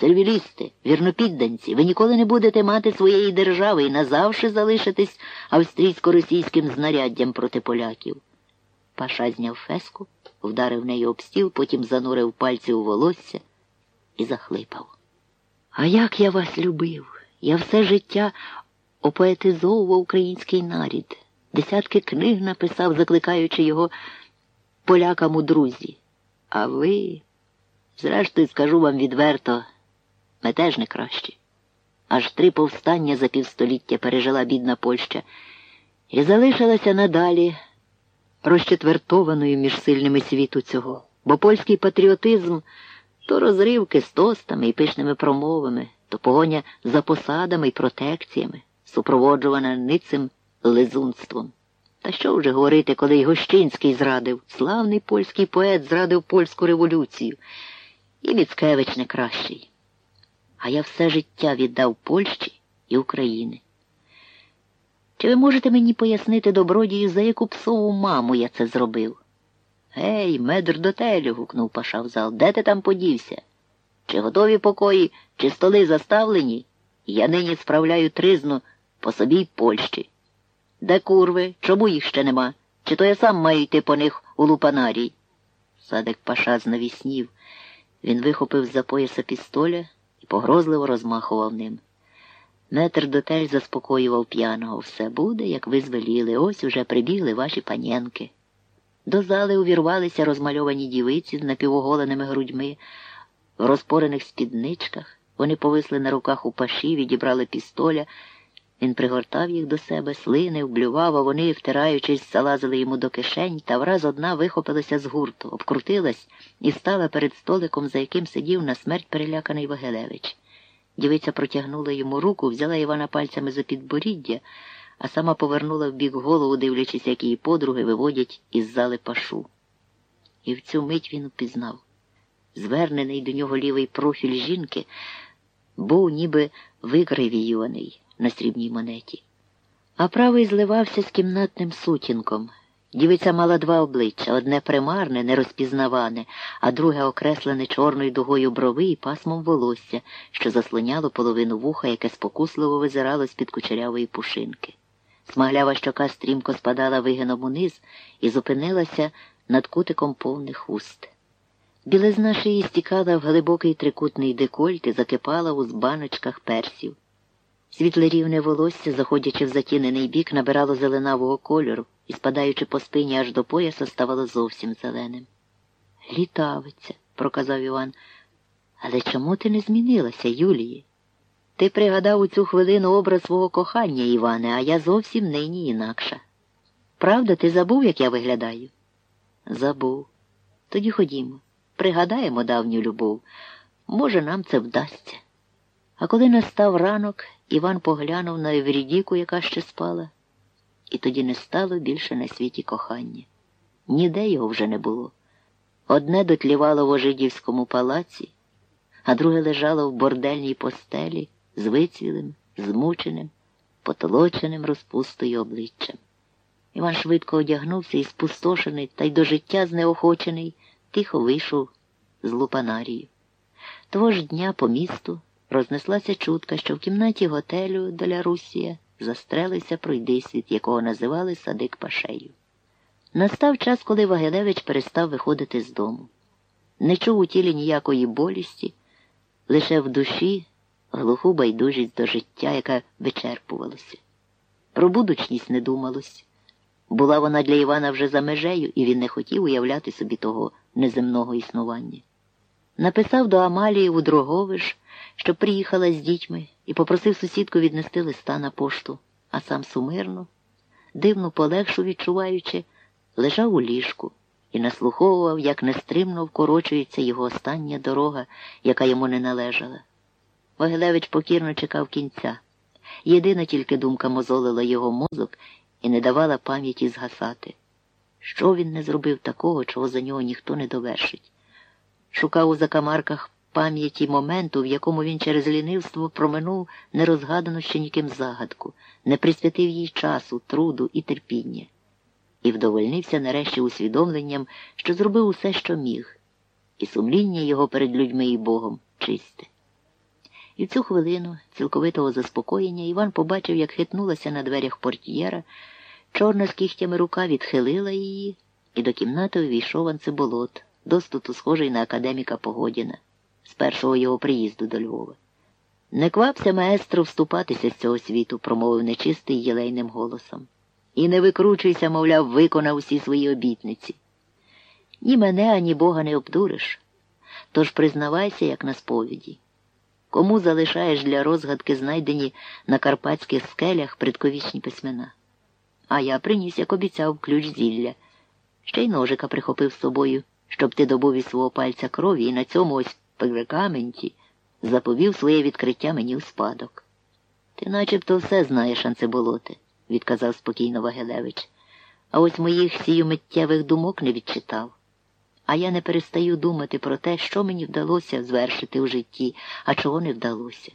сервілісти, вірнопідданці, ви ніколи не будете мати своєї держави і назавше залишитесь австрійсько-російським знаряддям проти поляків. Паша зняв феску, вдарив неї об стіл, потім занурив пальці у волосся і захлипав. А як я вас любив! Я все життя опоетизовував український нарід, десятки книг написав, закликаючи його полякам у друзі. А ви, зрештою, скажу вам відверто, ми теж не кращі. Аж три повстання за півстоліття пережила бідна Польща і залишилася надалі розчетвертованою між сильними світу цього, бо польський патріотизм то розривки з тостами і пишними промовами, то погоня за посадами і протекціями, супроводжувана ницим лизунством. Та що вже говорити, коли й Гощинський зрадив, славний польський поет зрадив польську революцію, і Міцкевич не кращий. А я все життя віддав Польщі і Україні. Чи ви можете мені пояснити добродію, за яку псову маму я це зробив? Гей, медр до телю, гукнув паша в зал. Де ти там подівся? Чи готові покої, чи столи заставлені? Я нині справляю тризну по собі й Польщі. Де курви? Чому їх ще нема? Чи то я сам маю йти по них у лупанарій? Садик паша знавіснів. Він вихопив з за пояса пістоля погрозливо розмахував ним. Метр дотель заспокоював п'яного. Все буде, як ви звеліли. Ось уже прибігли ваші панєнки. До зали увірвалися розмальовані дівиці з напівоголеними грудьми, в розпорених спідничках. Вони повисли на руках у паші, відібрали пістоля. Він пригортав їх до себе, слинив, блював, а вони, втираючись, залазили йому до кишень, та враз одна вихопилася з гурту, обкрутилась і стала перед столиком, за яким сидів на смерть переляканий Вагелевич. Дівиця протягнула йому руку, взяла Івана пальцями за підборіддя, а сама повернула в бік голову, дивлячись, як її подруги виводять із зали пашу. І в цю мить він упізнав. Звернений до нього лівий профіль жінки був ніби викривіюваний на срібній монеті, а правий зливався з кімнатним сутінком. Дівиця мала два обличчя одне примарне, нерозпізнаване, а друге окреслене чорною дугою брови і пасмом волосся, що заслоняло половину вуха, яке спокусливо визирало з-під кучерявої пушинки. Смаглява щока стрімко спадала вигином униз і зупинилася над кутиком повних уст. Білизна шиї стікала в глибокий трикутний декольт і закипала у збаночках персів. Світле рівне волосся, заходячи в затінений бік, набирало зеленавого кольору і, спадаючи по спині аж до пояса, ставало зовсім зеленим. Літавиця, проказав Іван. Але чому ти не змінилася, Юлії? Ти пригадав у цю хвилину образ свого кохання, Іване, а я зовсім нині інакша. Правда, ти забув, як я виглядаю? Забув. Тоді ходімо, пригадаємо давню любов. Може, нам це вдасться. А коли настав ранок, Іван поглянув на Еврідіку, яка ще спала, і тоді не стало більше на світі кохання. Ніде його вже не було. Одне дотлівало в Ожидівському палаці, а друге лежало в бордельній постелі з вицвілим, змученим, потолоченим розпустою обличчям. Іван швидко одягнувся і спустошений та й до життя знеохочений, тихо вийшов з лупанарію. Того ж дня по місту рознеслася чутка, що в кімнаті готелю доля Русія застрелися пройдисвіт, якого називали Садик Пашею. Настав час, коли Вагилевич перестав виходити з дому. Не чув у тілі ніякої болісті, лише в душі глуху байдужість до життя, яка вичерпувалася. Про будучність не думалось. Була вона для Івана вже за межею, і він не хотів уявляти собі того неземного існування. Написав до Амалії у Дроговиш, що приїхала з дітьми, і попросив сусідку віднести листа на пошту, а сам сумирно, дивну полегшу відчуваючи, лежав у ліжку і наслуховував, як нестримно вкорочується його остання дорога, яка йому не належала. Вагилевич покірно чекав кінця. Єдина тільки думка мозолила його мозок і не давала пам'яті згасати. Що він не зробив такого, чого за нього ніхто не довершить? Шукав у закамарках пам'яті моменту, в якому він через лінивство проминув нерозгадану ще ніким загадку, не присвятив їй часу, труду і терпіння, і вдовольнився нарешті усвідомленням, що зробив усе, що міг, і сумління його перед людьми і Богом чисте. І в цю хвилину цілковитого заспокоєння Іван побачив, як хитнулася на дверях портьєра, чорна з кігтями рука відхилила її, і до кімнати увійшов Анцеболот, достуту схожий на академіка Погодіна, з першого його приїзду до Львова. Не квапся маестро вступатися з цього світу, промовив нечистий єлейним голосом. І не викручуйся, мовляв, виконав усі свої обітниці. Ні мене, ані Бога не обдуриш. Тож признавайся, як на сповіді. Кому залишаєш для розгадки знайдені на карпатських скелях предковічні письмена? А я приніс, як обіцяв, ключ зілля. Ще й ножика прихопив з собою, щоб ти добув із свого пальця крові і на цьому ось пергаменті заповів своє відкриття мені в спадок. Ти начебто все знаєш, Анцеболоте, відказав спокійно Вагелевич. А ось моїх сіюмиттєвих думок не відчитав. А я не перестаю думати про те, що мені вдалося звершити у житті, а чого не вдалося.